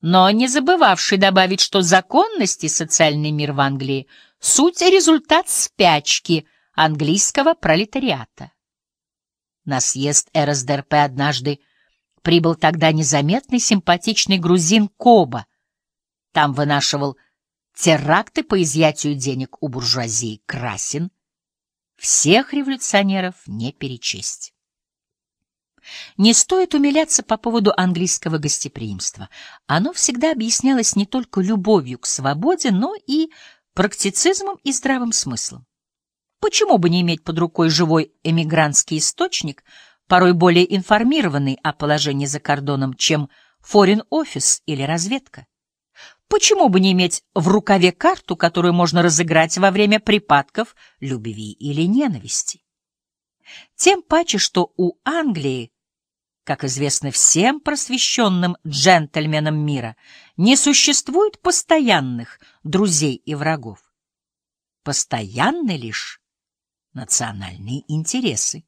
но не забывавший добавить, что законность и социальный мир в Англии — суть результат спячки английского пролетариата. На съезд РСДРП однажды прибыл тогда незаметный симпатичный грузин Коба. Там вынашивал теракты по изъятию денег у буржуазии Красин. Всех революционеров не перечесть. Не стоит умиляться по поводу английского гостеприимства. Оно всегда объяснялось не только любовью к свободе, но и практицизмом и здравым смыслом. Почему бы не иметь под рукой живой эмигрантский источник, порой более информированный о положении за кордоном, чем Office или разведка? Почему бы не иметь в рукаве карту, которую можно разыграть во время припадков любви или ненависти? Тем паче, что у Англии как известно всем просвещенным джентльменам мира, не существует постоянных друзей и врагов. Постоянны лишь национальные интересы.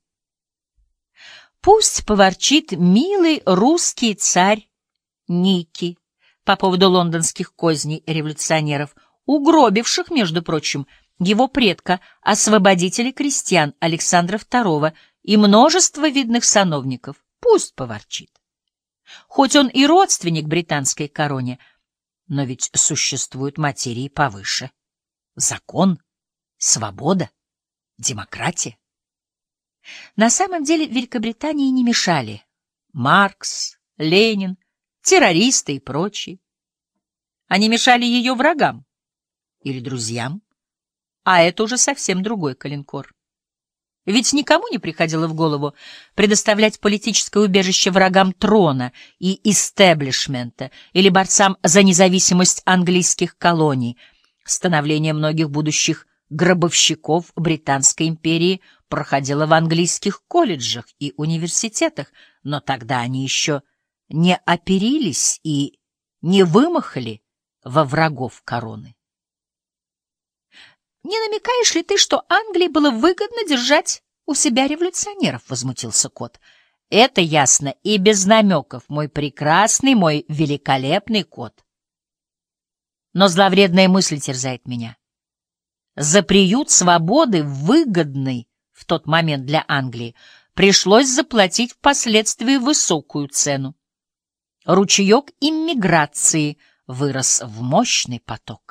Пусть поворчит милый русский царь Ники по поводу лондонских козней революционеров, угробивших, между прочим, его предка, освободителя крестьян Александра II и множество видных сановников. Пусть поворчит. Хоть он и родственник британской короне, но ведь существуют материи повыше. Закон, свобода, демократия. На самом деле Великобритании не мешали Маркс, Ленин, террористы и прочие. Они мешали ее врагам или друзьям, а это уже совсем другой калинкор. Ведь никому не приходило в голову предоставлять политическое убежище врагам трона и истеблишмента или борцам за независимость английских колоний. Становление многих будущих гробовщиков Британской империи проходило в английских колледжах и университетах, но тогда они еще не оперились и не вымахали во врагов короны. «Не намекаешь ли ты, что Англии было выгодно держать у себя революционеров?» — возмутился кот. «Это ясно и без намеков, мой прекрасный, мой великолепный кот». Но зловредная мысль терзает меня. За приют свободы, выгодный в тот момент для Англии, пришлось заплатить впоследствии высокую цену. Ручеек иммиграции вырос в мощный поток.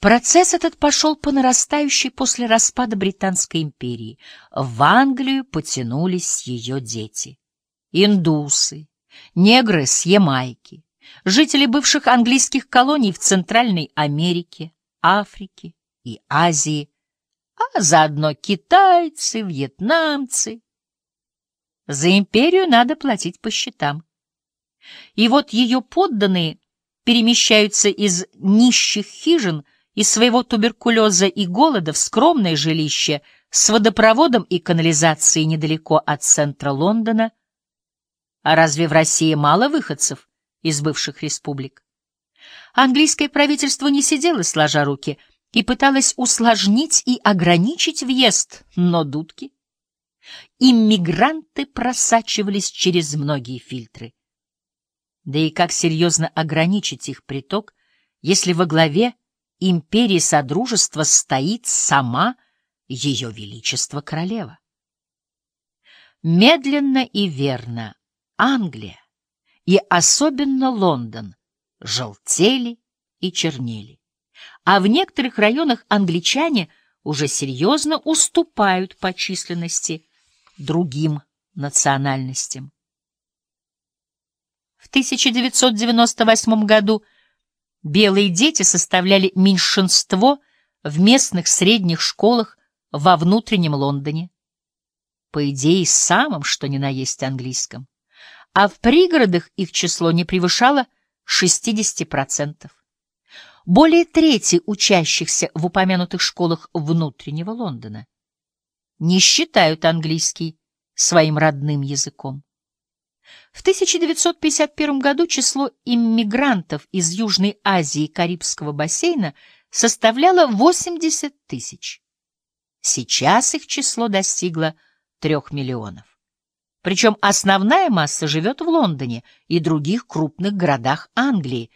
Процесс этот пошел по нарастающей после распада Британской империи. В Англию потянулись ее дети. Индусы, негры с Ямайки, жители бывших английских колоний в Центральной Америке, Африке и Азии, а заодно китайцы, вьетнамцы. За империю надо платить по счетам. И вот ее подданные перемещаются из нищих хижин – из своего туберкулеза и голода в скромное жилище с водопроводом и канализацией недалеко от центра Лондона. А разве в России мало выходцев из бывших республик? Английское правительство не сидело сложа руки и пыталось усложнить и ограничить въезд, но дудки. Иммигранты просачивались через многие фильтры. Да и как серьезно ограничить их приток, если во главе империи Содружества стоит сама Ее Величество Королева. Медленно и верно Англия и особенно Лондон желтели и чернели, а в некоторых районах англичане уже серьезно уступают по численности другим национальностям. В 1998 году Белые дети составляли меньшинство в местных средних школах во внутреннем Лондоне. По идее, самым, что ни на есть английском. А в пригородах их число не превышало 60%. Более трети учащихся в упомянутых школах внутреннего Лондона не считают английский своим родным языком. В 1951 году число иммигрантов из Южной Азии и Карибского бассейна составляло 80 тысяч. Сейчас их число достигло 3 миллионов. Причем основная масса живет в Лондоне и других крупных городах Англии,